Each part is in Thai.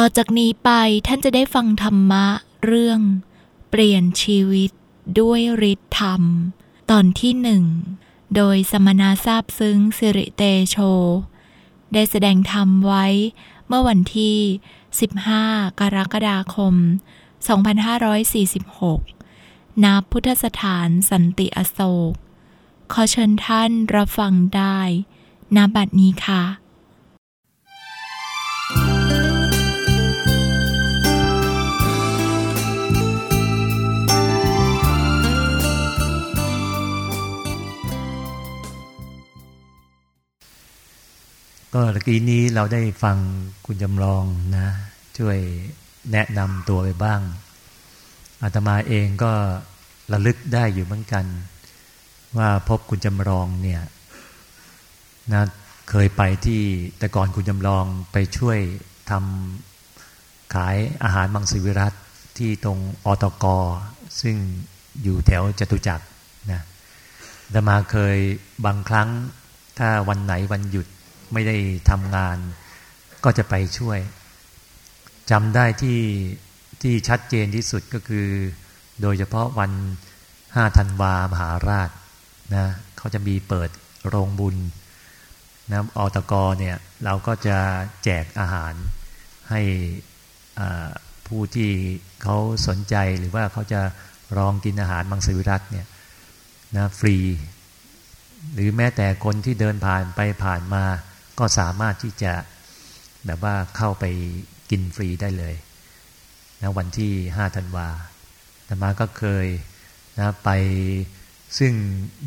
ต่อจากนี้ไปท่านจะได้ฟังธรรมะเรื่อง เปลี่ยนชีวิตด้วยฤทธธรรม ตอนที่หนึ่ง โดยสมณาทราบซึ้งสิริเตโช ได้แสดงธรรมไว้เมื่อวันที่ 15 กรกฎาคม 2546 ณ พุทธสถานสันติอโศก ขอเชิญท่านรับฟังได้ณบัดนี้ค่ะ ก็ตะกี้นี้เราได้ฟังคุณจำลองนะ ช่วยแนะนำตัวไปบ้าง อาตมาเองก็ระลึกได้อยู่เหมือนกัน ว่าพบคุณจำลองเนี่ยนะเคยไปที่แต่ก่อนคุณจำลองไปช่วยทำขายอาหารมังสวิรัตที่ตรงอตกซึ่งอยู่แถวจตุจักรนะอาตมาเคยบางครั้งถ้าวันไหนวันหยุด ไม่ได้ทำงาน ก็จะไปช่วยจำได้ที่ที่ชัดเจนที่สุดก็คือ โดยเฉพาะวันห้าธันวามหาราชนะเขาจะมีเปิดโรงบุญนะอตกเนี่ยเราก็จะแจกอาหารให้ผู้ที่เขาสนใจหรือว่าเขาจะลองกินอาหารมังสวิรัตเนี่ยนะฟรี หรือแม้แต่คนที่เดินผ่านไปผ่านมา ก็สามารถที่จะแบบว่าเข้าไปกินฟรีได้เลยนะวันที่ห้าธันวาธรรมาก็เคยนะไปซึ่ง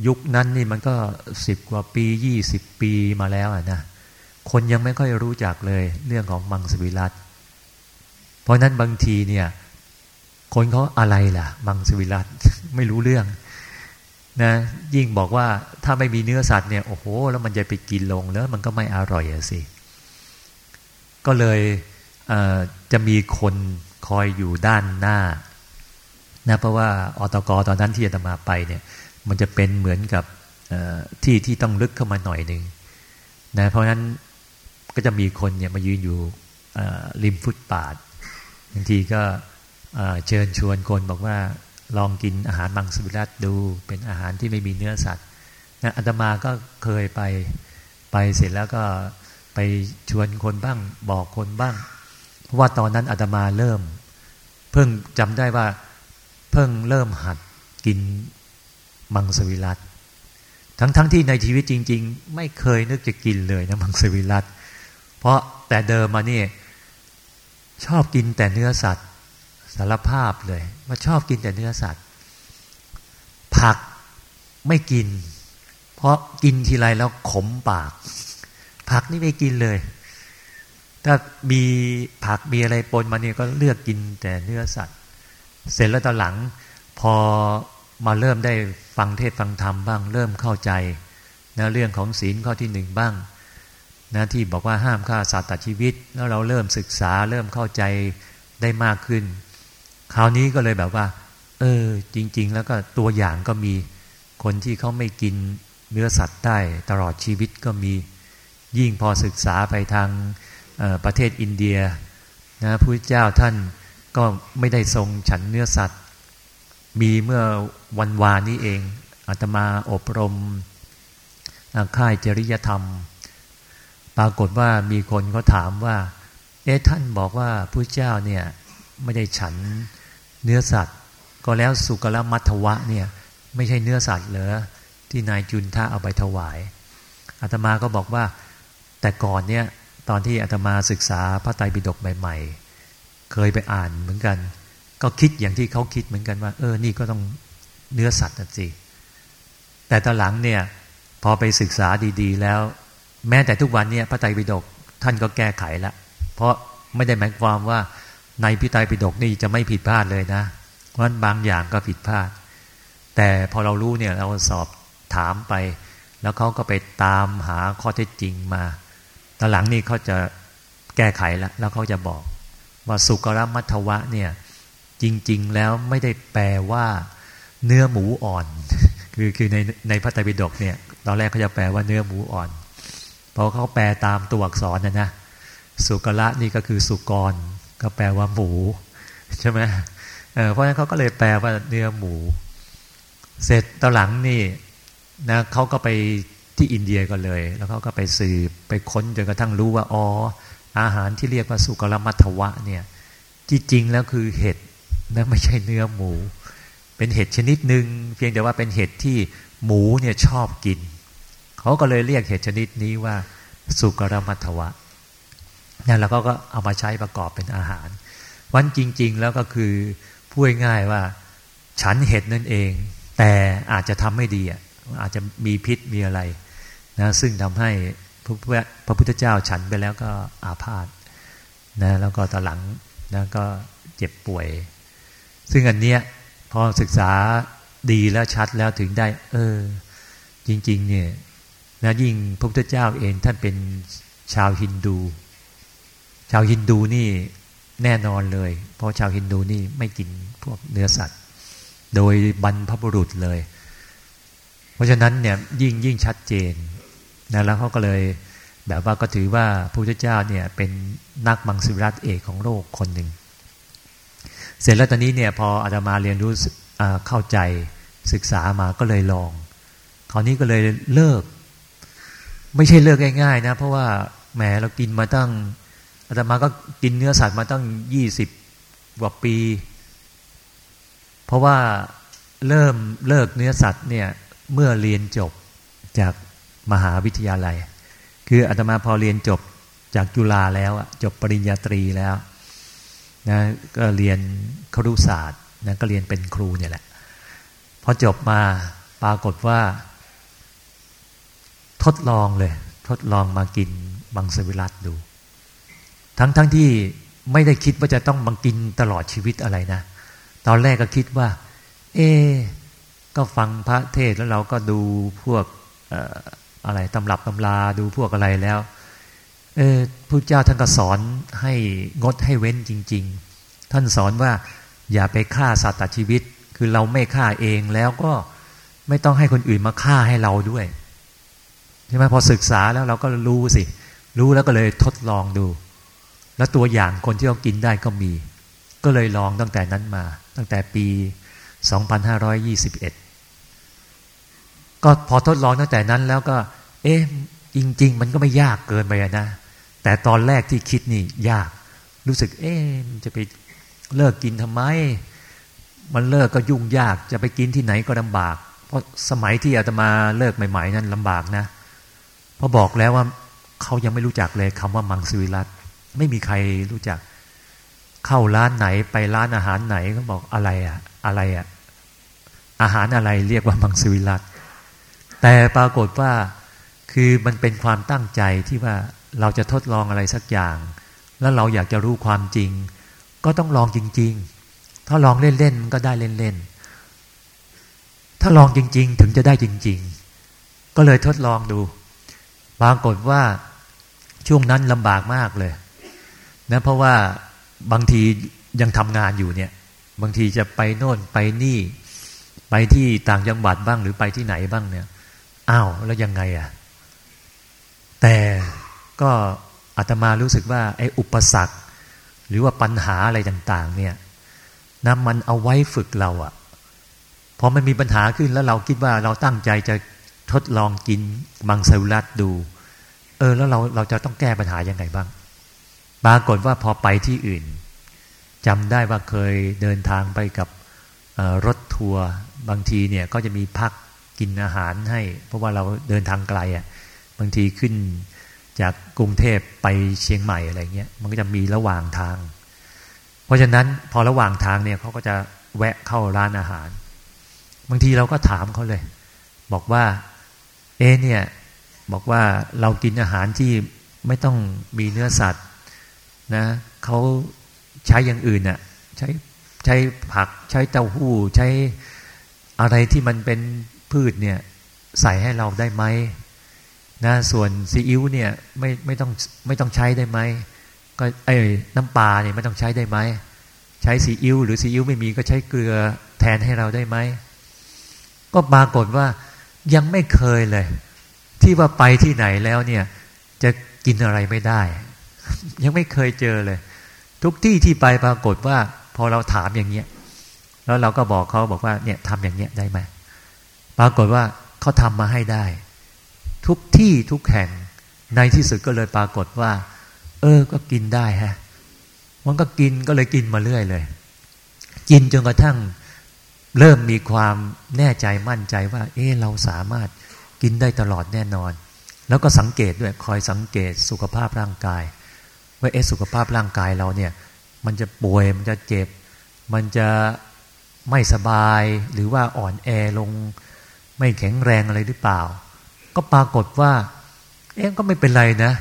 ยุคนั้นนี่มันก็สิบกว่าปียี่สิบปีมาแล้วนะคนยังไม่ค่อยรู้จักเลยเรื่องของมังสวิรัตเพราะนั้นบางทีเนี่ย คนเขาอะไรล่ะ มังสวิรัตไม่รู้เรื่อง นะยิ่งบอกว่าถ้าไม่มีเนื้อสัตว์เนี่ยโอ้โห แล้วมันจะไปกินลงแล้วมันก็ไม่อร่อยสิ ก็เลยจะมีคนคอยอยู่ด้านหน้านะเพราะว่าอตกตอนนั้นที่จะมาไปเนี่ย มันจะเป็นเหมือนกับที่ที่ต้องลึกเข้ามาหน่อยหนึ่งนะเพราะฉะนั้นก็จะมีคนเนี่ยมายืนอยู่ริมฟุตปาดบางทีก็เชิญชวนคนบอกว่า ลองกินอาหารมังสวิรัตดูเป็นอาหารที่ไม่มีเนื้อสัตว์นะอาตมาก็เคยไปไปเสร็จแล้วก็ไปชวนคนบ้างบอกคนบ้าง เพราะว่าตอนนั้นอาตมาเริ่ม เพิ่งจำได้ว่าเพิ่งเริ่มหัดกินมังสวิรัตทั้งๆทที่ในชีวิตจริง ๆ ไม่เคยนึกจะกินเลยนะมังสวิรัตเพราะแต่เดิมมานี่ชอบกินแต่เนื้อสัตว์ สารภาพเลยว่าชอบกินแต่เนื้อสัตว์ ผักไม่กิน เพราะกินทีไรแล้วขมปาก ผักนี่ไม่กินเลย ถ้ามีผักมีอะไรปนมาเนี่ยก็เลือกกินแต่เนื้อสัตว์ เสร็จแล้วตอนหลัง พอมาเริ่มได้ฟังเทศฟังธรรมบ้าง เริ่มเข้าใจนะเรื่องของศีลข้อที่หนึ่งบ้างนะที่บอกว่าห้ามฆ่าสัตว์ตัดชีวิต แล้วเราเริ่มศึกษาเริ่มเข้าใจได้มากขึ้น คราวนี้ก็เลยแบบว่า เออ จริง ๆ แล้วก็ตัวอย่างก็มีคนที่เขาไม่กินเนื้อสัตว์ได้ตลอดชีวิตก็มียิ่งพอศึกษาไปทางประเทศอินเดียนะพระเจ้าท่านก็ไม่ได้ทรงฉันเนื้อสัตว์ มีเมื่อวันวานนี้เองอาตมาอบรมค่ายจริยธรรม ปรากฏว่ามีคนเขาถามว่า เอ๊ะท่านบอกว่าพระเจ้าเนี่ยไม่ได้ฉัน เนื้อสัตว์ ก็แล้วสุกลมัทวะเนี่ยไม่ใช่เนื้อสัตว์เหรอที่นายจุนท่าเอาไปถวายอาตมาก็บอกว่าแต่ก่อนเนี่ยตอนที่อาตมาศึกษาพระไตรปิฎกใหม่ ๆ เคยไปอ่านเหมือนกัน ก็คิดอย่างที่เขาคิดเหมือนกันว่า เออนี่ก็ต้องเนื้อสัตว์สิแต่ตอนหลังเนี่ยพอไปศึกษาดีๆ แล้ว แม้แต่ทุกวันเนี่ยพระไตรปิฎกท่านก็แก้ไขละเพราะไม่ได้หมายความว่า ในพิไตรปิฎกนี่จะไม่ผิดพลาดเลยนะเพราะบางอย่างก็ผิดพลาด แต่พอเรารู้เนี่ยเราสอบถามไป แล้วเขาก็ไปตามหาข้อเท็จจริงมาตอนหลังนี่เขาจะแก้ไขแล้วแล้วเขาจะบอกว่าสุกรมัทวะเนี่ยจริง ๆ แล้วไม่ได้แปลว่า เนื้อหมูอ่อน คือคือในในพระไตรปิฎกเนี่ย ตอนแรกเขาจะแปลว่าเนื้อหมูอ่อนเพราะเขาแปลตามตัวอักษรนะนะสุกละนี่ก็คือสุกร ก็แปลว่าหมูใช่ไหมเเพราะฉะนั้นเขาก็เลยแปลว่าเนื้อหมู เสร็จตอนหลังนี่นะเขาก็ไปที่อินเดียกันเลย แล้วเขาก็ไปสืบไปค้นจนกระทั่งรู้ว่าอ๋ออาหารที่เรียกว่าสุกรมัทวะเนี่ยที่จริงแล้วคือเห็ดนะไม่ใช่เนื้อหมู เป็นเห็ดชนิดหนึ่งเพียงแต่ว่าเป็นเห็ดที่หมูเนี่ยชอบกิน เขาก็เลยเรียกเห็ดชนิดนี้ว่า สุกรมัทวะ นั่นแล้วก็เอามาใช้ประกอบเป็นอาหาร วันจริง ๆ แล้วก็คือพูดง่ายว่า ฉันเห็ดนั่นเอง แต่อาจจะทำไม่ดีอะอาจจะมีพิษมีอะไรนะซึ่งทำให้พระพุทธเจ้าฉันไปแล้วก็อาพาธนะแล้วก็ตอนหลังนะก็เจ็บป่วย ซึ่งอันเนี้ยพอศึกษาดีแล้วชัดแล้วถึงได้ เออ จริง ๆ เนี่ยนะยิ่งพระพุทธเจ้าเองท่านเป็นชาวฮินดู ชาวฮินดูนี่แน่นอนเลย เพราะชาวฮินดูนี่ไม่กินพวกเนื้อสัตว์ โดยบรรพบุรุษเลย เพราะฉะนั้นเนี่ยยิ่งยิ่งชัดเจนนะแล้วเขาก็เลยแบบว่าก็ถือว่าพระพุทธเจ้าเนี่ยเป็นนักมังสวิรัตเอกของโลกคนหนึ่ง เสร็จแล้วตอนนี้เนี่ยพออาตมาเรียนรู้เข้าใจศึกษามาก็เลยลอง คราวนี้ก็เลยเลิก ไม่ใช่เลิกง่ายๆนะ เพราะว่าแหมเรากินมาตั้ง อาตมาก็กินเนื้อสัตว์มาตั้งยี่สิบกว่าปี เพราะว่าเริ่มเลิกเนื้อสัตว์เนี่ยเมื่อเรียนจบจากมหาวิทยาลัย คืออาตมาพอเรียนจบจากจุฬาแล้วจบปริญญาตรีแล้วนะก็เรียนครุศาสตร์นะก็เรียนเป็นครูเนี่ยแหละพอจบมาปรากฏว่า ทดลองเลย ทดลองมากินบังสวิรัต ทั้งทั้งที่ไม่ได้คิดว่าจะต้องบังกินตลอดชีวิตอะไรนะ ตอนแรกก็คิดว่า เอ ก็ฟังพระเทศแล้วเราก็ดูพวกอะไรตำรับตำราดูพวกอะไรแล้ว เออพระเจ้าท่านก็สอนให้งดให้เว้นจริง ๆ ท่านสอนว่าอย่าไปฆ่าสัตว์ตัดชีวิต คือเราไม่ฆ่าเองแล้วก็ไม่ต้องให้คนอื่นมาฆ่าให้เราด้วยใช่ไหมพอศึกษาแล้วเราก็รู้สิ รู้แล้วก็เลยทดลองดู แล้วตัวอย่างคนที่เรากินได้ก็มี ก็เลยลองตั้งแต่นั้นมา ตั้งแต่ปี 2521 ก็พอทดลองตั้งแต่นั้นแล้วก็ เอ๊ะจริง ๆ มันก็ไม่ยากเกินไปนะ แต่ตอนแรกที่คิดนี่ยาก รู้สึก เอ๊ะจะไปเลิกกินทำไม มันเลิกก็ยุ่งยาก จะไปกินที่ไหนก็ลำบาก เพราะสมัยที่อาตมาเลิกใหม่ ๆ นั้นลำบากนะ เพราะบอกแล้วว่าเขายังไม่รู้จักเลยคำว่ามังสวิรัต ไม่มีใครรู้จัก เข้าร้านไหนไปร้านอาหารไหนก็บอกอะไรอะอะไรอะอาหารอะไรเรียกว่ามังสวิรัตแต่ปรากฏว่าคือมันเป็นความตั้งใจที่ว่าเราจะทดลองอะไรสักอย่าง แล้วเราอยากจะรู้ความจริง ก็ต้องลองจริง ๆ ถ้าลองเล่นๆมันก็ได้เล่นๆถ้าลองจริง ๆ ถึงจะได้จริง ๆ ก็เลยทดลองดูปรากฏว่าช่วงนั้นลำบากมากเลย นะเพราะว่าบางทียังทำงานอยู่เนี่ย บางทีจะไปโน่นไปนี่ ไปที่ต่างจังหวัดบ้างหรือไปที่ไหนบ้างเนี่ยอ้าวแล้วยังไงอะ่ะ แต่ก็อาตมารู้สึกว่าไอ้อุปสรรค หรือว่าปัญหาอะไรต่าง ๆ เนี่ยนะมันเอาไว้ฝึกเราอะ่ะพอมันมีปัญหาขึ้นแล้วเราคิดว่าเราตั้งใจจะทดลองกินมังสวิรัตดู เออ แล้วเราเราจะต้องแก้ปัญหายังไงบ้าง ปรากฏว่าพอไปที่อื่นจำได้ว่าเคยเดินทางไปกับรถทัวร์บางทีเนี่ยก็จะมีพักกินอาหารให้ เพราะว่าเราเดินทางไกลอะบางทีขึ้นจากกรุงเทพไปเชียงใหม่อะไรเงี้ยมันก็จะมีระหว่างทาง เพราะฉะนั้นพอระหว่างทางเนี่ยเขาก็จะแวะเข้าร้านอาหาร บางทีเราก็ถามเขาเลย บอกว่า เอเนี่ยบอกว่าเรากินอาหารที่ไม่ต้องมีเนื้อสัตว์ นะเขาใช้อย่างอื่นน่ะใช้ใช้ผักใช้เต้าหู้ ใช้อะไรที่มันเป็นพืชเนี่ยใส่ให้เราได้ไหมนะส่วนซีอิ๊วเนี่ยไม่ไม่ต้องไม่ต้องใช้ได้ไหมก็ไอ้น้ำปลาเนี่ยไม่ต้องใช้ได้ไหมใช้ซีอิ๊วหรือซีอิ๊วไม่มีก็ใช้เกลือแทนให้เราได้ไหมก็ปรากฏว่ายังไม่เคยเลย ที่ว่าไปที่ไหนแล้วเนี่ยจะกินอะไรไม่ได้ ยังไม่เคยเจอเลย ทุกที่ที่ไปปรากฏว่า พอเราถามอย่างเงี้ย แล้วเราก็บอกเขาบอกว่าเนี่ยทำอย่างเงี้ยได้ไหมปรากฏว่าเขาทำมาให้ได้ ทุกที่ทุกแห่งในที่สุดก็เลยปรากฏว่า เออ ก็กินได้ฮะมันก็กินก็เลยกินมาเรื่อยเลย กินจนกระทั่งเริ่มมีความแน่ใจมั่นใจว่า เออเราสามารถกินได้ตลอดแน่นอน แล้วก็สังเกตด้วยคอยสังเกตสุขภาพร่างกาย ว่าเอสุขภาพร่างกายเราเนี่ย มันจะป่วยมันจะเจ็บ มันจะไม่สบายหรือว่าอ่อนแอลง ไม่แข็งแรงอะไรหรือเปล่า ก็ปรากฏว่า เอ๊ะก็ไม่เป็นไรนะ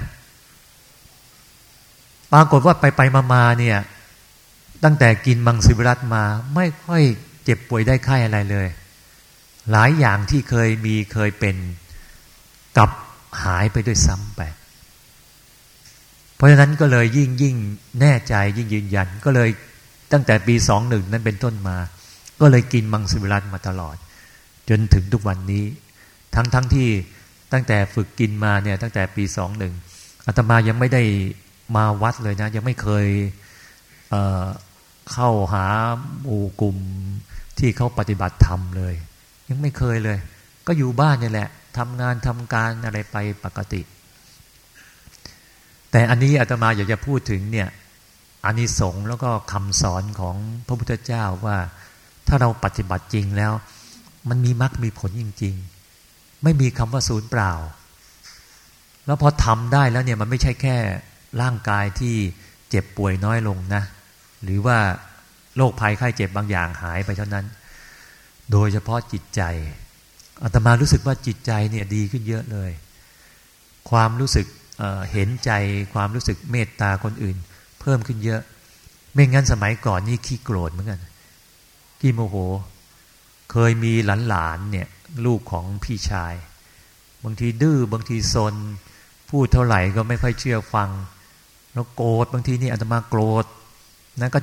ปรากฏว่าไปไปมามาเนี่ย ตั้งแต่กินมังสวิรัตมาไม่ค่อยเจ็บป่วยได้ไข้อะไรเลย หลายอย่างที่เคยมีเคยเป็นกลับหายไปด้วยซ้ำไป เพราะฉะนั้นก็เลยยิ่งยิ่งแน่ใจยิ่งยืนยัน ก็เลยตั้งแต่ปีสองหนึ่งนั้นเป็นต้นมา ก็เลยกินมังสวิรัตมาตลอด จนถึงทุกวันนี้ ทั้งทั้งที่ตั้งแต่ฝึกกินมาเนี่ยตั้งแต่ปีสองหนึ่งอาตมายังไม่ได้มาวัดเลยนะ ยังไม่เคยเเข้าหาหมู่กลุ่มที่เขาปฏิบัติธรรมเลย ยังไม่เคยเลย ก็อยู่บ้านนี่แหละทำงานทำการอะไรไปปกติ แต่อันนี้อาตมาอยากจะพูดถึงเนี่ยอานิสงส์แล้วก็คำสอนของพระพุทธเจ้าว่าถ้าเราปฏิบัติจริงแล้ว มันมีมรรคมีผลจริง ๆ ไม่มีคำว่าศูนย์เปล่า แล้วพอทำได้แล้วเนี่ยมันไม่ใช่แค่ร่างกายที่เจ็บป่วยน้อยลงนะ หรือว่าโรคภัยไข้เจ็บบางอย่างหายไปเท่านั้น โดยเฉพาะจิตใจอาตมารู้สึกว่าจิตใจเนี่ยดีขึ้นเยอะเลย ความรู้สึก เห็นใจความรู้สึกเมตตาคนอื่น เพิ่มขึ้นเยอะ ไม่งั้นสมัยก่อนนี่ขี้โกรธเหมือนกันขี้โมโห เคยมีหลานๆเนี่ยลูกของพี่ชาย บางทีดื้อบางทีซนพูดเท่าไหร่ก็ไม่ค่อยเชื่อฟัง แล้วโกรธบางทีนี่อาตมาโกรธนะก็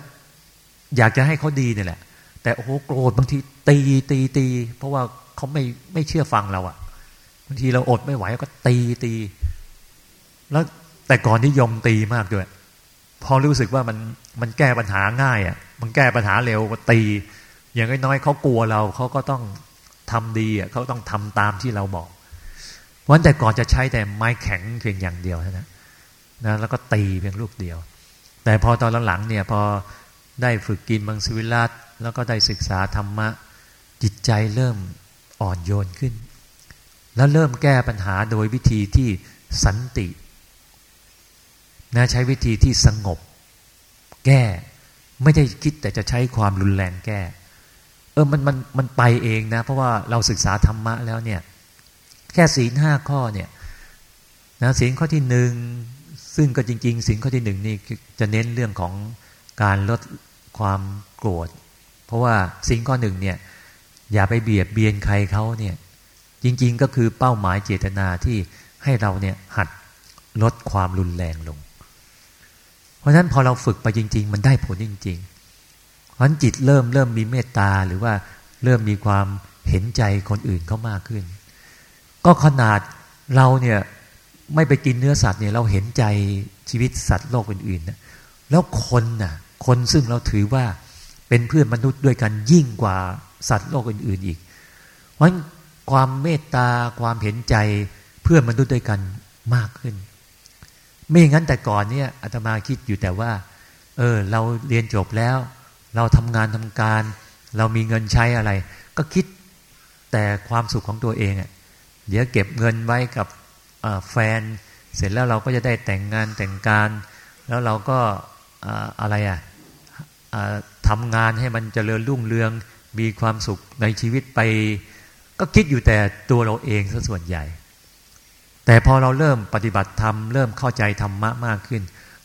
อยากจะให้เขาดีเนี่ยแหละ แต่โอ้โหโกรธบางทีตีตีตี เพราะว่าเขาไม่ไม่เชื่อฟังเราอะบางทีเราอดไม่ไหวก็ตีตี แล้วแต่ก่อนที่ยมตีมากด้วย พอรู้สึกว่ามันมันแก้ปัญหาง่ายอะมันแก้ปัญหาเร็วก็ตี อย่างน้อยเขากลัวเราเขาก็ต้องทำดีอะเขาต้องทำตามที่เราบอก วันแต่ก่อนจะใช้แต่ไม้แข็งเพียงอย่างเดียวนะนะแล้วก็ตีเพียงลูกเดียว แต่พอตอนหลังเนี่ยพอได้ฝึกกินมังสวิรัตแล้วก็ได้ศึกษาธรรมะ จิตใจเริ่มอ่อนโยนขึ้น แล้วเริ่มแก้ปัญหาโดยวิธีที่สันติ นะใช้วิธีที่สงบ แก้ ไม่ได้คิดแต่จะใช้ความรุนแรงแก้ เออมันมันมันไปเองนะ เพราะว่าเราศึกษาธรรมะแล้วเนี่ย แค่ศีลห้าข้อเนี่ยนะศีลข้อที่หนึ่งซึ่งก็จริง ๆศีลข้อที่หนึ่งนี่จะเน้นเรื่องของการลดความโกรธ เพราะว่าศีลข้อหนึ่งเนี่ย อย่าไปเบียดเบียนใครเขาเนี่ย จริง ๆ ก็คือเป้าหมายเจตนาที่ให้เราเนี่ยหัดลดความรุนแรงลง ราะฉะนั้นพอเราฝึกไปจริง ๆ มันได้ผลจริงๆ เพราะฉะนั้นจิตเริ่มเริ่มมีเมตตาหรือว่าเริ่มมีความเห็นใจคนอื่นเขามากขึ้น ก็ขนาดเราเนี่ยไม่ไปกินเนื้อสัตว์เนี่ยเราเห็นใจชีวิตสัตว์โลกอื่นๆนะแล้วคนน่ะคนซึ่งเราถือว่าเป็นเพื่อนมนุษย์ด้วยกันยิ่งกว่าสัตว์โลกอื่น ๆ อีก เพราะความเมตตาความเห็นใจเพื่อนมนุษย์ด้วยกันมากขึ้น ไม่อย่างนั้นแต่ก่อนเนี่ยอาตมาคิดอยู่แต่ว่า เออ เราเรียนจบแล้ว เราทำงานทำการ เรามีเงินใช้อะไร ก็คิดแต่ความสุขของตัวเองอะเดี๋ยวเก็บเงินไว้กับแฟน เสร็จแล้วเราก็จะได้แต่งงานแต่งการ แล้วเราก็อะไรอะทำงานให้มันเจริญรุ่งเรืองมีความสุขในชีวิตไป ก็คิดอยู่แต่ตัวเราเองซะส่วนใหญ่ แต่พอเราเริ่มปฏิบัติธรรมเริ่มเข้าใจธรรมะมากขึ้น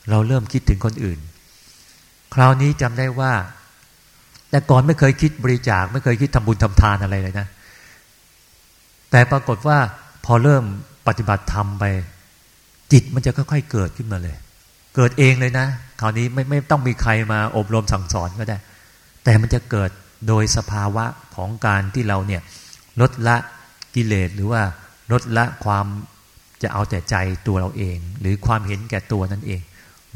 เราเริ่มคิดถึงคนอื่น คราวนี้จำได้ว่า แต่ก่อนไม่เคยคิดบริจาค ไม่เคยคิดทำบุญทำทานอะไรเลยนะ แต่ปรากฏว่าพอเริ่มปฏิบัติธรรมไป จิตมันจะค่อยๆเกิดขึ้นมาเลย เกิดเองเลยนะ คราวนี้ไม่ไม่ต้องมีใครมาอบรมสั่งสอนก็ได้ แต่มันจะเกิดโดยสภาวะของการที่เราเนี่ยลดละกิเลสหรือว่าลดละความ จะเอาแต่ใจตัวเราเอง หรือความเห็นแก่ตัวนั่นเอง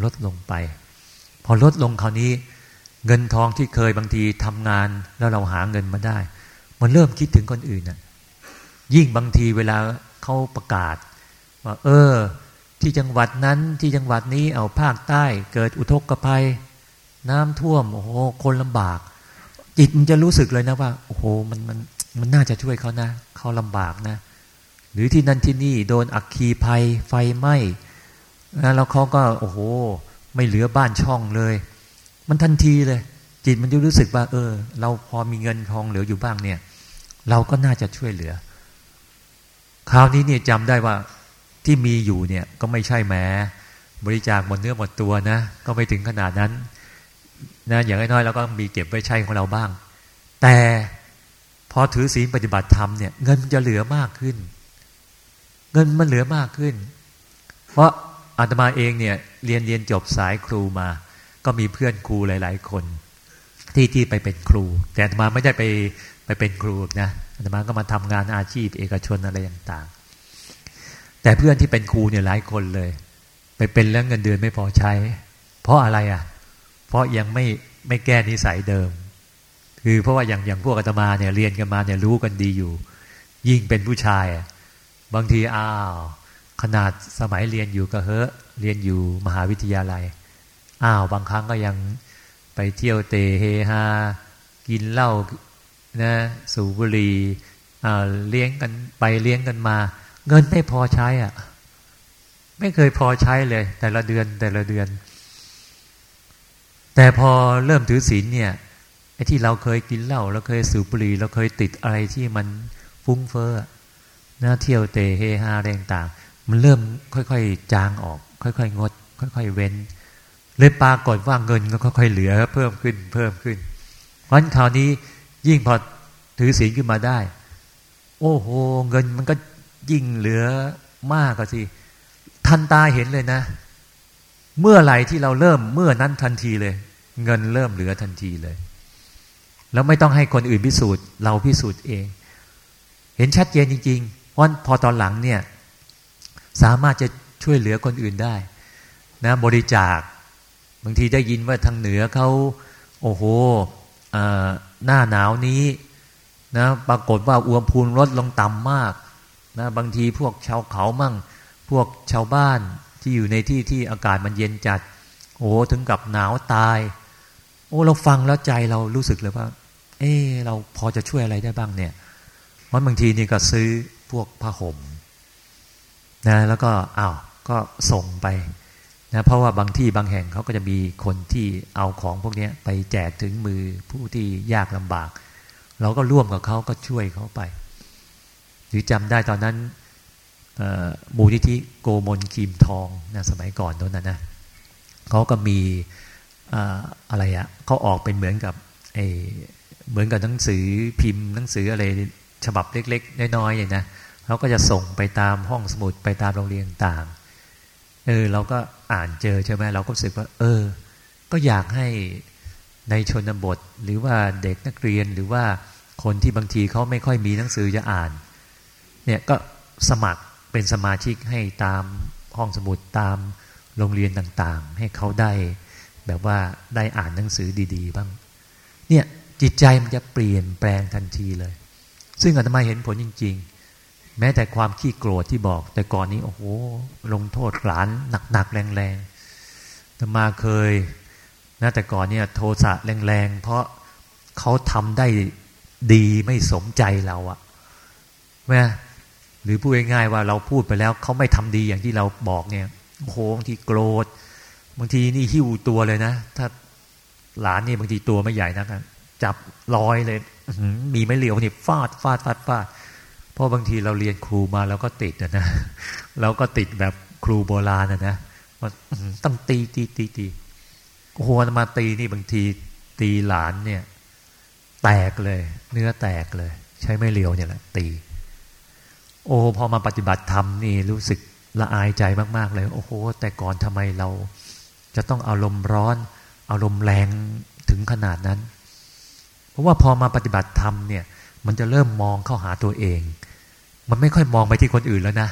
ลดลงไป พอลดลงคราวนี้ เงินทองที่เคยบางทีทำงานแล้วเราหาเงินมาได้ มันเริ่มคิดถึงคนอื่นน่ะยิ่งบางทีเวลาเขาประกาศ ว่า เออ ที่จังหวัดนั้นที่จังหวัดนี้เอาภาคใต้ เกิดอุทกภัย น้ำท่วม โอ้โหคนลำบาก จิตมันจะรู้สึกเลยนะว่า โอ้โหมันมันมันน่าจะช่วยเขานะเขาลำบากนะ หรือที่นั่นที่นี่โดนอักคีภัยไฟไหม้แล้วเขาก็โอ้โห ไม่เหลือบ้านช่องเลย มันทันทีเลย จิตมันจะรู้สึกว่า เออ เราพอมีเงินทองเหลืออยู่บ้างเนี่ย เราก็น่าจะช่วยเหลือ คราวนี้เนี่ยจำได้ว่าที่มีอยู่เนี่ยก็ไม่ใช่แม้บริจาคหมดเนื้อหมดตัวนะ ก็ไม่ถึงขนาดนั้นนะอย่างน้อยๆเราก็มีเก็บไว้ใช้ของเราบ้าง แต่พอถือศีลปฏิบัติธรรมเนี่ย เงินมันจะเหลือมากขึ้น เงินมันเหลือมากขึ้น เพราะอาตมาเองเนี่ยเรียนเรียนจบสายครูมา ก็มีเพื่อนครูหลาย ๆ คน ที่ที่ไปเป็นครู แต่อาตมาไม่ได้ไปไปเป็นครูนะอาตมาก็มาทำงานอาชีพ เอกชนอะไรต่างๆ แต่เพื่อนที่เป็นครูเนี่ยหลายคนเลย ไปเป็นแล้วเงินเดือนไม่พอใช้ เพราะอะไรอะ เพราะยังไม่ไม่แก้นิสัยเดิม คือเพราะว่าอย่างอย่างพวกอาตมาเนี่ยเรียนกันมาเนี่ยรู้กันดีอยู่ ยิ่งเป็นผู้ชาย บางทีอ้าว ขนาดสมัยเรียนอยู่ก็เฮะเรียนอยู่มหาวิทยาลัย อ้าวบางครั้งก็ยังไปเที่ยวเตะเฮฮากินเหล้านะสูบบุหรี่เลี้ยงกันไปเลี้ยงกันมา เงินไม่พอใช้อะ ไม่เคยพอใช้เลย แต่ละเดือนแต่ละเดือน แต่พอเริ่มถือศีลเนี่ยไอ้ที่เราเคยกินเหล้าเราเคยสูบบุหรี่เราเคยติดอะไรที่มันฟุ้งเฟ้อ นะเที่ยวเตะเฮฮาแรงต่าง มันเริ่มค่อยๆ จางออก ค่อยๆ งด ค่อย ๆ เว้นเลยปรากฏว่าเงินก็ค่อยๆ เหลือเพิ่มขึ้นเพิ่มขึ้น เพราะฉะนั้นคราวนี้ยิ่งพอถือศีลขึ้นมาได้ โอ้โห เงินมันก็ยิ่งเหลือมากก็สิทันตาเห็นเลยนะ เมื่อไหร่ที่เราเริ่มเมื่อนั้นทันทีเลย เงินเริ่มเหลือทันทีเลย แล้วไม่ต้องให้คนอื่นพิสูจน์ เราพิสูจน์เอง เห็นชัดเจนจริง ๆ เพราะพอตอนหลังเนี่ยสามารถจะช่วยเหลือคนอื่นได้ นะบริจาค บางทีได้ยินว่าทางเหนือเขาโอ้โหหน้าหนาวนี้นะปรากฏว่าอุณหภูมิลดลงต่ำมากนะบางทีพวกชาวเขามั่ง พวกชาวบ้านที่อยู่ในที่ที่อากาศมันเย็นจัด โอ้ถึงกับหนาวตาย โอ้เราฟังแล้วใจเรารู้สึกเลยว่า เออเราพอจะช่วยอะไรได้บ้างเนี่ยเพราะบางทีนี่ก็ซื้อ พวกผ้าห่มนะแล้วก็อ้าวก็ส่งไปนะเพราะว่าบางที่บางแห่งเขาก็จะมีคนที่เอาของพวกนี้ไปแจกถึงมือผู้ที่ยากลำบาก เราก็ร่วมกับเขาก็ช่วยเขาไป หรือจำได้ตอนนั้นมูลนิธิโกมลคีมทองนะสมัยก่อนตอนนั้นนะเขาก็มีอะไรอะ่ะเขาออกเป็นเหมือนกับเเหมือนกับหนังสือพิมพ์หนังสืออะไร ฉบับเล็ก ๆ น้อยๆอย่างนะเราก็จะส่งไปตามห้องสมุดไปตามโรงเรียนต่างเออเราก็อ่านเจอใช่ไหมเราก็รู้สึกว่า เออ ก็อยากให้ในชนบท หรือว่าเด็กนักเรียนหรือว่าคนที่บางทีเขาไม่ค่อยมีหนังสือจะอ่าน เนี่ยก็สมัครเป็นสมาชิกให้ตามห้องสมุดตามโรงเรียนต่างๆ ให้เขาได้แบบว่าได้อ่านหนังสือดี ๆ บ้าง เนี่ยจิตใจมันจะเปลี่ยนแปลงทันทีเลย ซึ่งอาตมาเห็นผลจริง ๆ แม้แต่ความขี้โกรธที่บอก แต่ก่อนนี้โอ้โห ลงโทษหลานหนักๆแรงๆแต่มาเคยนะแต่ก่อนเนี่ยโทสะแรงๆ เพราะเขาทำได้ดีไม่สมใจเราอะแม่หรือพูดง่ายๆว่าเราพูดไปแล้วเขาไม่ทำดีอย่างที่เราบอกเนี่ยโอ้โหบางทีโกรธบางทีนี่หิ้วตัวเลยนะ ถ้าหลานนี่บางทีตัวไม่ใหญ่นักจับลอยเลย มีไม่เหลียวนี่ฟาดฟาดฟาดฟาดเพราะบางทีเราเรียนครูมาเราก็ติดนะ เราก็ติดแบบครูโบราณนะนะว่าต้องตีตีตีตีโอ้โหมาตีนี่บางทีตีหลานเนี่ย แตกเลย เนื้อแตกเลย ใช้ไม่เลียวเนี่ยแหละตี โอ้พอมาปฏิบัติธรรมนี่รู้สึกละอายใจมาก ๆ เลย โอ้โห แต่ก่อนทำไมเรา จะต้องอารมณ์ร้อน อารมณ์แรงถึงขนาดนั้น เพราะว่าพอมาปฏิบัติธรรมเนี่ย มันจะเริ่มมองเข้าหาตัวเอง มันไม่ค่อยมองไปที่คนอื่นแล้วนะ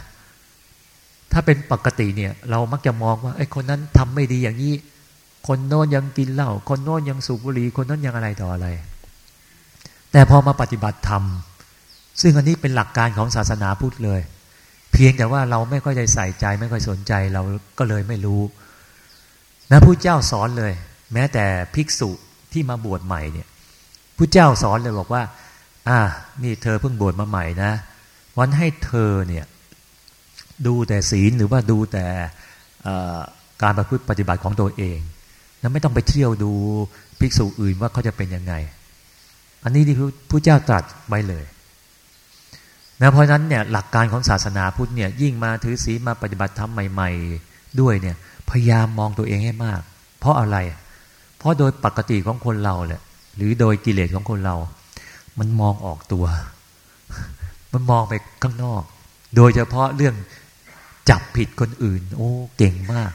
ถ้าเป็นปกติเนี่ย เรามักจะมองว่าไอ้คนนั้นทำไม่ดีอย่างนี้ คนโน้นยังกินเหล้าคนโน้นยังสูบบุหรี่คนโน้นยังอะไรต่ออะไร แต่พอมาปฏิบัติธรรมซึ่งอันนี้เป็นหลักการของศาสนาพุทธเลย เพียงแต่ว่าเราไม่ค่อยใส่ใจไม่ค่อยสนใจเราก็เลยไม่รู้นะผู้เจ้าสอนเลย แม้แต่ภิกษุที่มาบวชใหม่เนี่ย ผู้เจ้าสอนเลยบอกว่า อ่า นี่เธอเพิ่งบวชมาใหม่นะ วันให้เธอเนี่ย ดูแต่ศีลหรือว่าดูแต่การประพฤติปฏิบัติของตัวเองแล้วไม่ต้องไปเที่ยวดูภิกษุอื่นว่าเขาจะเป็นยังไง อันนี้ที่พระเจ้าตรัสไว้เลยนะเพราะฉะนั้นเนี่ยหลักการของศาสนาพุทธเนี่ยยิ่งมาถือศีลมาปฏิบัติธรรมใหม่ ๆ ด้วยเนี่ยพยายามมองตัวเองให้มาก เพราะอะไร เพราะโดยปกติของคนเราเนี่ย หรือโดยกิเลสของคนเรา มันมองออกตัว มันมองไปข้างนอก โดยเฉพาะเรื่องจับผิดคนอื่น โอ้เก่งมาก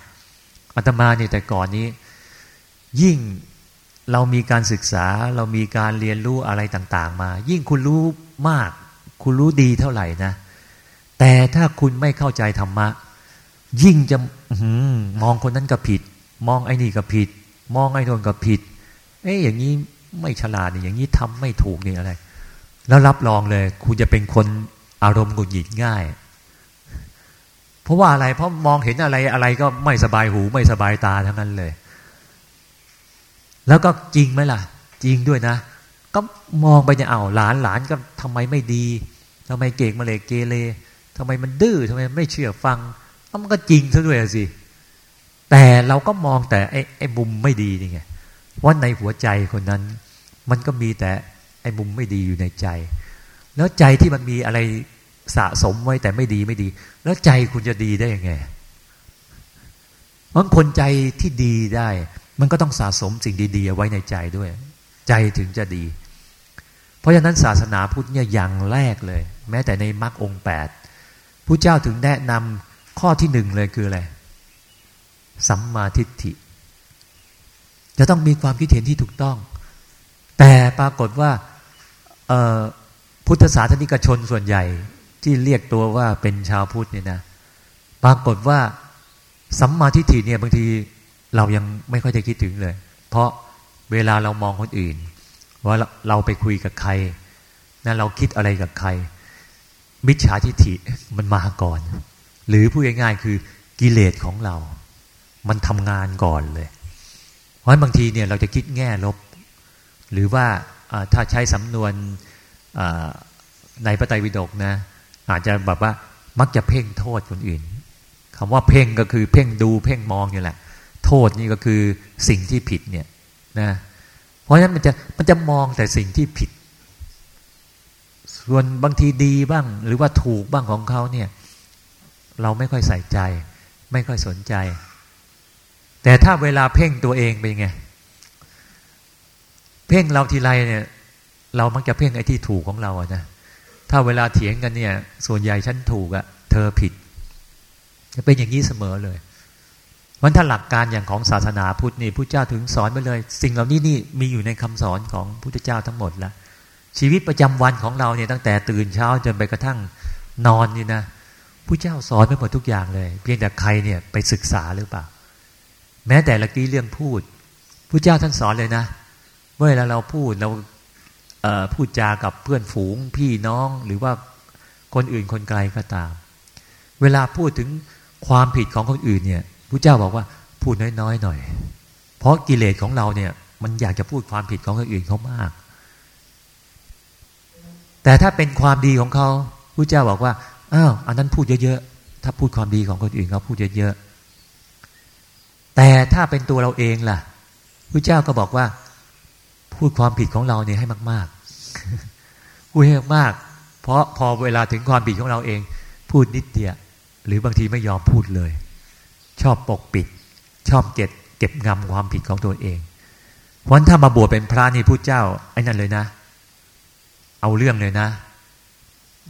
อาตมาเนี่ยแต่ก่อนนี้ ยิ่งเรามีการศึกษาเรามีการเรียนรู้อะไรต่าง ๆ มา ยิ่งคุณรู้มาก คุณรู้ดีเท่าไหร่นะ แต่ถ้าคุณไม่เข้าใจธรรมะ ยิ่งจะมองคนนั้นก็ผิด มองไอ้นี่ก็ผิด มองไอ้นนก็ผิด เอ้ยอย่างนี้ ไม่ฉลาดอย่างนี้ทำไม่ถูกนี่อะไร แล้วรับรองเลยคุณจะเป็นคนอารมณ์หงุดหงิดง่าย เพราะว่าอะไร เพราะมองเห็นอะไรอะไรก็ไม่สบายหูไม่สบายตาทั้งนั้นเลย แล้วก็จริงไหมล่ะ จริงด้วยนะ ก็มองไปเนี่ยเอาหลานหลานก็ทำไมไม่ดีทำไมเก่งมาเลยเกเรทำไมมันดื้อทำไมไม่เชื่อฟังมันก็จริงซะด้วยสิแต่เราก็มองแต่ไอ้ไอ้มุมไม่ดีนี่ไง ว่าในหัวใจคนนั้น มันก็มีแต่ไอ้มุมไม่ดีอยู่ในใจ แล้วใจที่มันมีอะไรสะสมไว้แต่ไม่ดีไม่ดี แล้วใจคุณจะดีได้ยังไงเพราะคนใจที่ดีได้ มันก็ต้องสะสมสิ่งดีๆไว้ในใจด้วย ใจถึงจะดี เพราะฉะนั้นศาสนาพุทธเนี่ยอย่างแรกเลย แม้แต่ในมรรคองแปดผู้เจ้าถึงแนะนำข้อที่หนึ่งเลยคืออะไรสัมมาทิฏฐิ จะต้องมีความคิดเห็นที่ถูกต้อง แต่ปรากฏว่าพุทธศาสนิกชนส่วนใหญ่ที่เรียกตัวว่าเป็นชาวพุทธเนี่ยนะปรากฏว่าสัมมาทิฏฐิเนี่ยบางทีเรายังไม่ค่อยได้คิดถึงเลย เพราะเวลาเรามองคนอื่น ว่าเราไปคุยกับใครนะเราคิดอะไรกับใคร มิจฉาทิฏฐิมันมาก่อน หรือพูดง่ายๆคือกิเลสของเรา มันทำงานก่อนเลย ราะบางทีเนี่ยเราจะคิดแง่ลบ หรือว่าถ้าใช้สำนวนในพระไตรปิฎกนะ อาจจะแบบว่ามักจะเพ่งโทษคนอื่นคำว่าเพ่งก็คือเพ่งดูเพ่งมองนี่แหละ โทษนี่ก็คือสิ่งที่ผิดเนี่ยนะเพราะฉะนั้นมันจะมันจะมองแต่สิ่งที่ผิด ส่วนบางทีดีบ้าง หรือว่าถูกบ้างของเขาเนี่ย เราไม่ค่อยใส่ใจ ไม่ค่อยสนใจ แต่ถ้าเวลาเพ่งตัวเองเป็นไง เพ่งเราทีไรเนี่ย เรามักจะเพ่งไอ้ที่ถูกของเราอะนะถ้าเวลาเถียงกันเนี่ย ส่วนใหญ่ฉันถูกอะเธอผิด จะเป็นอย่างนี้เสมอเลยวันถ้าหลักการอย่างของศาสนาพุทธนี่พุทธเจ้าถึงสอนไปเลย สิ่งเหล่านี้นี่มีอยู่ในคำสอนของพุทธเจ้าทั้งหมดแล้วชีวิตประจำวันของเราเนี่ยตั้งแต่ตื่นเช้าจนไปกระทั่งนอนนี่นะพุทธเจ้าสอนไปหมดทุกอย่างเลย เพียงแต่ใครเนี่ยไปศึกษาหรือเปล่า แม้แต่ละกี้เรื่องพูดพุทธเจ้าท่านสอนเลยนะ เมื่อเราพูดเราพูดจากับเพื่อนฝูงพี่น้องหรือว่าคนอื่นคนไกลก็ตาม เวลาพูดถึงความผิดของคนอื่นเนี่ยพระเจ้าบอกว่าพูดน้อยๆหน่อย เพราะกิเลสของเราเนี่ยมันอยากจะพูดความผิดของคนอื่นเขามาก แต่ถ้าเป็นความดีของเขาพระเจ้าบอกว่าอ้าวอันนั้นพูดเยอะๆถ้าพูดความดีของคนอื่นเขาพูดเยอะๆ แต่ถ้าเป็นตัวเราเองล่ะพระเจ้าก็บอกว่า พูดความผิดของเราเนี่ยให้มาก ๆ พูดให้มากเพราะพอเวลาถึงความผิดของเราเอง พูดนิดเดียวหรือบางทีไม่ยอมพูดเลย ชอบปกปิด ชอบเก็บเก็บงำความผิดของตัวเองเพราะถ้ามาบวชเป็นพระนี่พูดเจ้าไอ้นั่นเลยนะ เอาเรื่องเลยนะ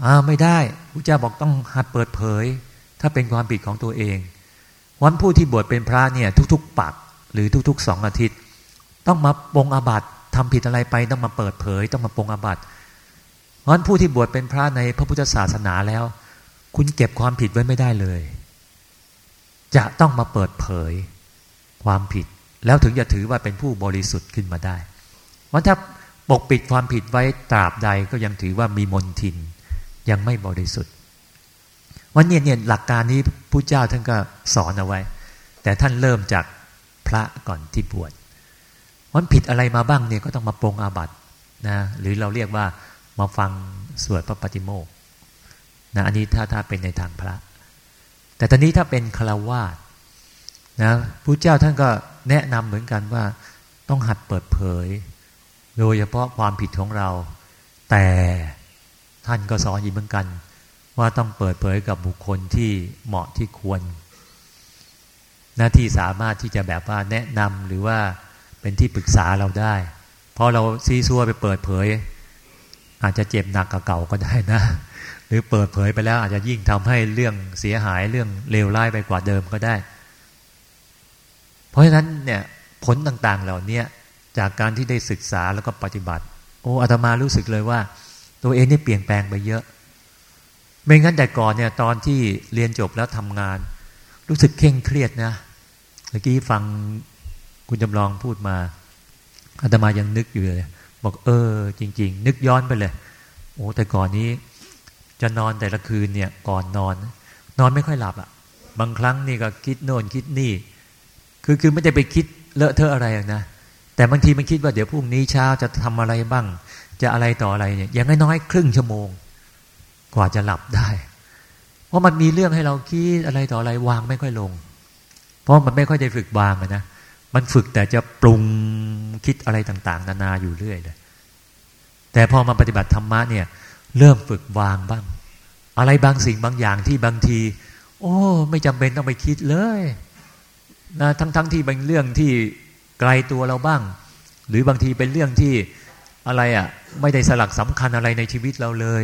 อ่าไม่ได้พระเจ้าบอกต้องหัดเปิดเผย ถ้าเป็นความผิดของตัวเอง วันผู้ที่บวชเป็นพระเนี่ย ทุก ๆ ปักหรือทุกๆสองอาทิตย์ ต้องมาปงอาบัติทำผิดอะไรไปต้องมาเปิดเผย ต้องมาปรงอาบัติเพราะฉะนั้นผู้ที่บวชเป็นพระในพระพุทธศาสนาแล้ว คุณเก็บความผิดไว้ไม่ได้เลย จะต้องมาเปิดเผยความผิด แล้วถึงจะถือว่าเป็นผู้บริสุทธิ์ขึ้นมาได้เพราะถ้าปกปิดความผิดไว้ตราบใดก็ยังถือว่ามีมนทินยังไม่บริสุทธิ์ วันนี้เนี่ยหลักการนี้ผู้เจ้าท่านก็สอนเอาไว้ แต่ท่านเริ่มจากพระก่อนที่บวชวันผิดอะไรมาบ้างเนี่ยก็ต้องมาปรงอาบัตินะหรือเราเรียกว่ามาฟังสวดพระปฏิโมกนะอันนี้ถ้าถ้าเป็นในทางพระ แต่ตอนนี้ถ้าเป็นฆราวาสนะผู้เจ้าท่านก็แนะนำเหมือนกันว่าต้องหัดเปิดเผย โดยเฉพาะความผิดของเรา แต่ท่านก็สอนอีกเหมือนกัน ว่าต้องเปิดเผยกับบุคคลที่เหมาะที่ควร หน้าที่สามารถที่จะแบบว่าแนะนำหรือว่าเป็นที่ปรึกษาเราได้ เพราะเราซีซัวไปเปิดเผย อาจจะเจ็บหนักกับเก่าก็ได้นะ หรือเปิดเผยไปแล้วอาจจะยิ่งทำให้เรื่องเสียหายเรื่องเลวร้ายไปกว่าเดิมก็ได้ เพราะฉะนั้นเนี่ยผลต่างๆเหล่านี้จากการที่ได้ศึกษาแล้วก็ปฏิบัติ โอ้อาตมารู้สึกเลยว่า ตัวเองนี่เปลี่ยนแปลงไปเยอะ ไม่งั้นแต่ก่อนเนี่ย ตอนที่เรียนจบแล้วทำงาน รู้สึกเคร่งเครียดนะเมื่อกี้ฟังคุณจำลองพูดมาอาตมายังนึกอยู่เลยบอกเออ จริง ๆ นึกย้อนไปเลย โอ้แต่ก่อนนี้ จะนอนแต่ละคืนเนี่ย ก่อนนอน นอนไม่ค่อยหลับอะ่ะ บางครั้งนี่ก็คิดโน่นคิดนี่ คือคือไม่ได้ไปคิดเลอะเทอะอะไรนะแต่บางทีมันคิดว่าเดี๋ยวพรุ่งนี้เช้าจะทำอะไรบ้าง จะอะไรต่ออะไรเนี่ยอย่างน้อยๆครึ่งชั่วโมง กว่าจะหลับได้ เพราะมันมีเรื่องให้เราคิดอะไรต่ออะไรวางไม่ค่อยลง เพราะมันไม่ค่อยได้ฝึกวางนะมันฝึกแต่จะปรุงคิดอะไรต่าง ๆ นานาอยู่เรื่อยเลยแต่พอมาปฏิบัติธรรมะเนี่ย เริ่มฝึกวางบ้าง อะไรบางสิ่งบางอย่างที่บางที โอ้ ไม่จำเป็นต้องไปคิดเลยนะทั้งๆทที่บางเรื่องที่ไกลตัวเราบ้าง หรือบางทีเป็นเรื่องที่อะไรอะ่ะ ไม่ได้สลักสำคัญอะไรในชีวิตเราเลย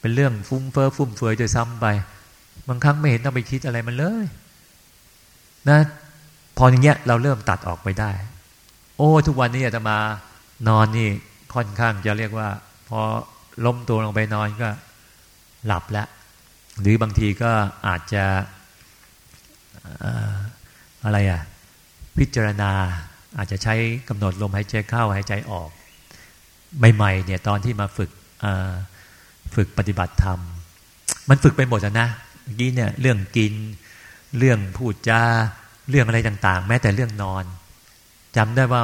เป็นเรื่องฟุ้งเฟ้อฟุ่มเฟือยจะซ้ำไป บางครั้งไม่เห็นต้องไปคิดอะไรมันเลย นะ พออย่างเงี้ยเราเริ่มตัดออกไปได้ โอ้ ทุกวันนี้จะมานอนนี่ค่อนข้างจะเรียกว่า พอล้มตัวลงไปนอนก็หลับแล้วหรือบางทีก็อาจจะอะไรอะ พิจารณาอาจจะใช้กำหนดลมหายใจเข้าหายใจออก ใหม่ๆเนี่ยตอนที่มาฝึก ฝึกปฏิบัติธรรม มันฝึกไปหมดนะเมื่อกี้เนี่ยเรื่องกิน เรื่องพูดจาเรื่องอะไรต่างๆ แม้แต่เรื่องนอนจำได้ว่า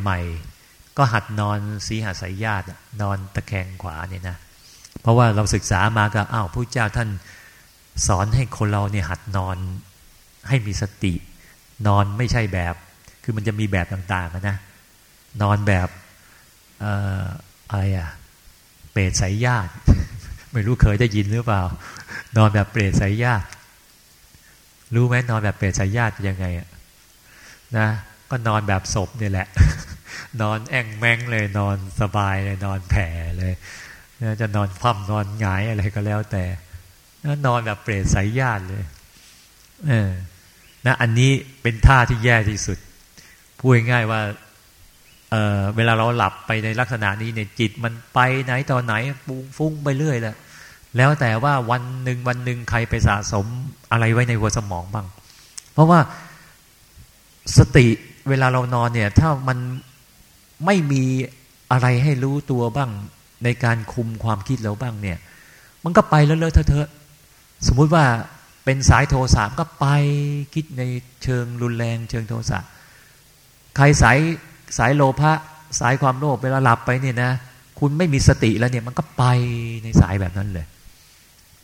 ใหม่ ๆ ก็หัดนอนสีหาสายญาตินอนตะแคงขวาเนี่ยนะ เพราะว่าเราศึกษามาก็อ้าวพระเจ้าท่านสอนให้คนเราเนี่ยหัดนอนให้มีสติ นอนไม่ใช่แบบ คือมันจะมีแบบต่างๆนะนอนแบบอะไรอะ เปรตสายญาติ ไม่รู้เคยได้ยินหรือเปล่า นอนแบบเปรตสายญาติ รู้ไหมนอนแบบเปรตสายญาติยังไงอะนะ ก็นอนแบบศพนี่แหละ นอนแอ่งแมงเลยนอนสบายเลยนอนแผ่เลยจะนอนคว่ำนอนหงายอะไรก็แล้วแต่นอนแบบเปรตสายญาติเลยเออนะอันนี้เป็นท่าที่แย่ที่สุดพูดง่ายว่า เเวลาเราหลับไปในลักษณะนี้เนี่ยจิตมันไปไหนต่อไหนปุงฟุ้งไปเรื่อยแหละแล้วแต่ว่าวันหนึ่งวันหนึ่งใครไปสะสมอะไรไว้ในหัวสมองบ้าง เพราะว่าสติเวลาเรานอนเนี่ย ถ้ามันไม่มีอะไรให้รู้ตัวบ้าง ในการคุมความคิดเราบ้างเนี่ย มันก็ไปแล้วเลอะเทอะสมมุติว่าเป็นสายโทสะก็ไปคิดในเชิงรุนแรง เชิงโทสะใครสาย สายโลภะสายความโลภเวลาหลับไปเนี่ยนะคุณไม่มีสติแล้วเนี่ยมันก็ไปในสายแบบนั้นเลย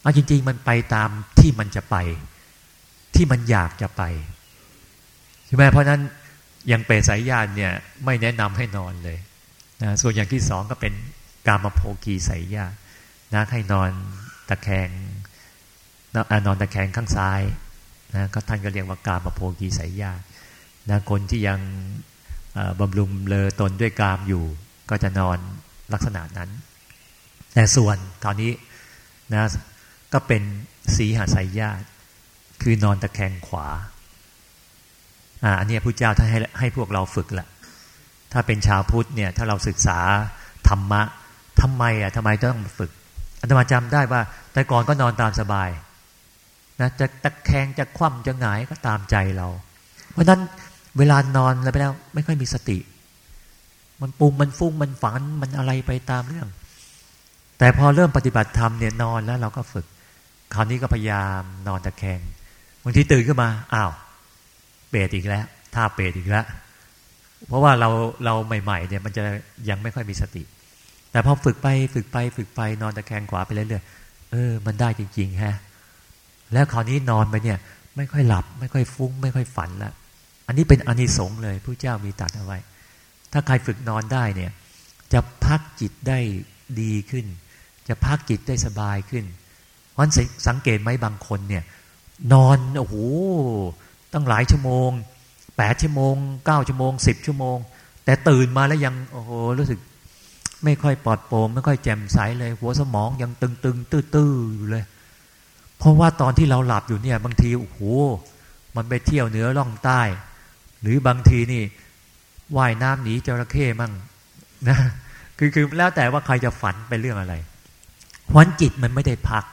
เอาจริง ๆ มันไปตามที่มันจะไป ที่มันอยากจะไปใช่ไหมเพราะนั้นยังเปรสายญาติเนี่ยไม่แนะนำให้นอนเลยนะส่วนอย่างที่สองก็เป็นกามโภกีสายญาตินะให้นอนตะแคงนอนตะแคงข้างซ้ายนะก็ท่านก็เรียกว่ากามโภกีสายญาตินะคนที่ยัง บำรุงเลอตนด้วยกามอยู่ ก็จะนอนลักษณะนั้น แต่ส่วนคราวนี้นะก็เป็นสีหาสายญาติ คือนอนตะแคงขวาอันนี้พระเจ้าท่านให้ให้พวกเราฝึกแหละถ้าเป็นชาวพุทธเนี่ยถ้าเราศึกษาธรรมะทำไมอะทำไมต้องฝึกอาตมาจำได้ว่า แต่ก่อนก็นอนตามสบายนะจะตะแคงจะคว่ำจะหงายก็ตามใจเรา เพราะฉะนั้น เวลานอนอะไรไปแล้ว ไม่ค่อยมีสติ มันปุงมันฟุ้งมันฝันมันอะไรไปตามเรื่อง แต่พอเริ่มปฏิบัติธรรมเนี่ยนอนแล้วเราก็ฝึก คราวนี้ก็พยายามนอนตะแคงบางทีตื่นขึ้นมาอ้าวเปรตอีกแล้วท่าเปรตอีกแล้ว เพราะว่าเราเราใหม่ๆเนี่ยมันจะยังไม่ค่อยมีสติ แต่พอฝึกไปฝึกไปฝึกไปนอนตะแคงขวาไปเรื่อยๆเออ มันได้จริงๆฮะแล้วคราวนี้นอนไปเนี่ย ไม่ค่อยหลับ ไม่ค่อยฟุ้ง ไม่ค่อยฝันละ อันนี้เป็นอนิสงส์เลยผู้เจ้ามีตัดเอาไว้ ถ้าใครฝึกนอนได้เนี่ย จะพักจิตได้ดีขึ้น จะพักจิตได้สบายขึ้นเพราะสังเกตไหมบางคนเนี่ย นอนโอ้โหตั้งหลายชั่วโมงแปดชั่วโมงเก้าชั่วโมงสิบชั่วโมง แต่ตื่นมาแล้วยังโอ้โหรู้สึก ไม่ค่อยปลอดโปร่งไม่ค่อยแจ่มใสเลย หัวสมองยังตึงตึงตื้อตื้ออยู่เลย เพราะว่าตอนที่เราหลับอยู่เนี่ย บางทีโอ้โหมันไปเที่ยวเหนือล่องใต้ หรือบางทีนี่ว่ายน้ำหนีจระเข้มั่งนะคือคือแล้วแต่ว่าใครจะฝันไปเรื่องอะไรวันจิตมันไม่ได้พัก